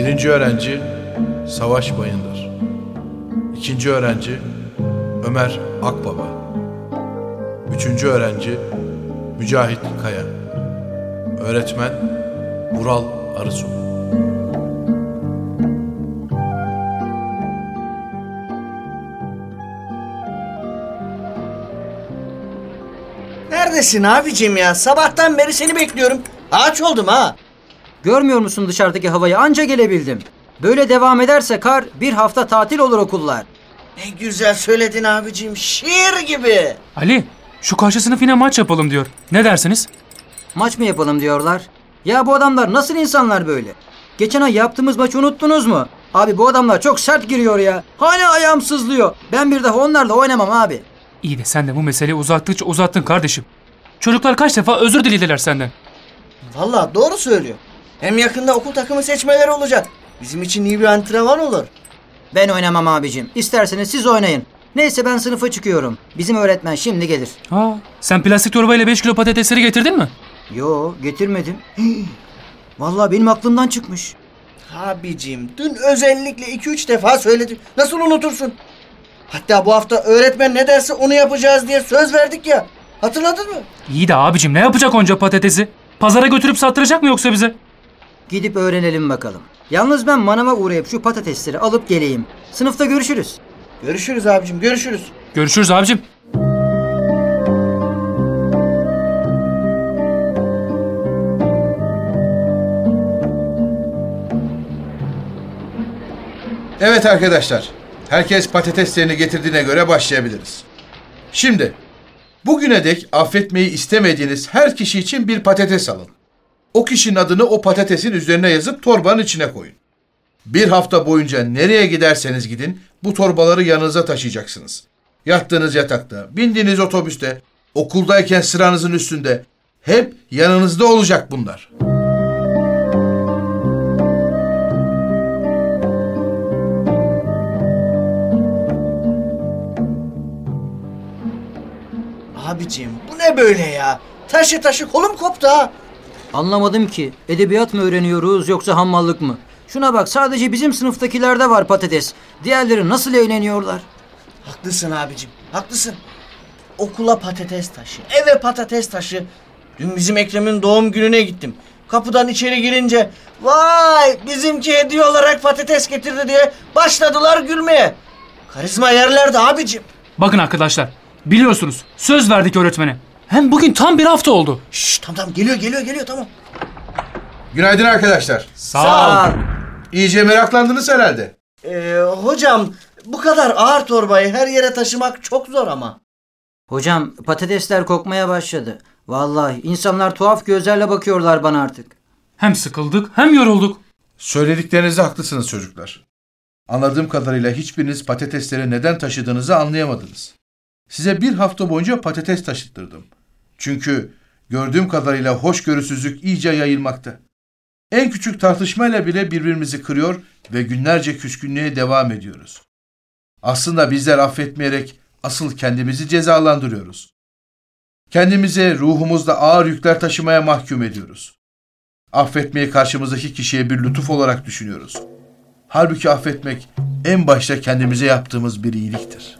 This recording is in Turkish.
Birinci öğrenci Savaş Bayındır. İkinci öğrenci Ömer Akbaba. Üçüncü öğrenci Mücahit Kaya. Öğretmen Vural Arısu. Neredesin abicim ya? Sabahtan beri seni bekliyorum. Ağaç oldum ha. Görmüyor musun dışarıdaki havayı? Anca gelebildim. Böyle devam ederse kar bir hafta tatil olur okullar. Ne güzel söyledin abicim. Şiir gibi. Ali, şu karşı sınıf yine maç yapalım diyor. Ne dersiniz? Maç mı yapalım diyorlar. Ya bu adamlar nasıl insanlar böyle? Geçen ay yaptığımız maçı unuttunuz mu? Abi bu adamlar çok sert giriyor ya. Hala ayağım sızlıyor. Ben bir daha onlarla oynamam abi. İyi de sen de bu meseleyi uzattıkça uzattın kardeşim. Çocuklar kaç defa özür dilediler senden. Vallahi doğru söylüyor. Hem yakında okul takımı seçmeleri olacak. Bizim için iyi bir antrenman olur. Ben oynamam abicim. İsterseniz siz oynayın. Neyse ben sınıfa çıkıyorum. Bizim öğretmen şimdi gelir. Ha, sen plastik torbayla 5 kilo patatesleri getirdin mi? Yo getirmedim. Vallahi benim aklımdan çıkmış. Abicim dün özellikle 2-3 defa söyledim. Nasıl unutursun? Hatta bu hafta öğretmen ne derse onu yapacağız diye söz verdik ya. Hatırladın mı? İyi de abicim ne yapacak onca patatesi? Pazara götürüp sattıracak mı yoksa bize? Gidip öğrenelim bakalım. Yalnız ben manava uğrayıp şu patatesleri alıp geleyim. Sınıfta görüşürüz. Görüşürüz abicim görüşürüz. Görüşürüz abicim. Evet arkadaşlar. Herkes patateslerini getirdiğine göre başlayabiliriz. Şimdi bugüne dek affetmeyi istemediğiniz her kişi için bir patates alın. O kişinin adını o patatesin üzerine yazıp torbanın içine koyun. Bir hafta boyunca nereye giderseniz gidin bu torbaları yanınıza taşıyacaksınız. Yattığınız yatakta, bindiğiniz otobüste, okuldayken sıranızın üstünde hep yanınızda olacak bunlar. Abicim bu ne böyle ya? Taşı taşı kolum koptu ha. Anlamadım ki. Edebiyat mı öğreniyoruz yoksa hammallık mı? Şuna bak sadece bizim sınıftakilerde var patates. Diğerleri nasıl eğleniyorlar? Haklısın abicim haklısın. Okula patates taşı, eve patates taşı. Dün bizim Ekrem'in doğum gününe gittim. Kapıdan içeri girince vay bizimki hediye olarak patates getirdi diye başladılar gülmeye. Karizma yerlerde abicim. Bakın arkadaşlar, biliyorsunuz söz verdik öğretmene. Hem bugün tam bir hafta oldu. Şşş tamam tamam geliyor geliyor geliyor tamam. Günaydın arkadaşlar. Sağ ol. İyice meraklandınız herhalde. Ee, hocam bu kadar ağır torbayı her yere taşımak çok zor ama. Hocam patatesler kokmaya başladı. Vallahi insanlar tuhaf gözlerle bakıyorlar bana artık. Hem sıkıldık hem yorulduk. Söylediklerinizde haklısınız çocuklar. Anladığım kadarıyla hiçbiriniz patatesleri neden taşıdığınızı anlayamadınız. Size bir hafta boyunca patates taşıttırdım. Çünkü gördüğüm kadarıyla hoşgörüsüzlük iyice yayılmakta. En küçük tartışmayla bile birbirimizi kırıyor ve günlerce küskünlüğe devam ediyoruz. Aslında bizler affetmeyerek asıl kendimizi cezalandırıyoruz. Kendimize ruhumuzda ağır yükler taşımaya mahkum ediyoruz. Affetmeyi karşımızdaki kişiye bir lütuf olarak düşünüyoruz. Halbuki affetmek en başta kendimize yaptığımız bir iyiliktir.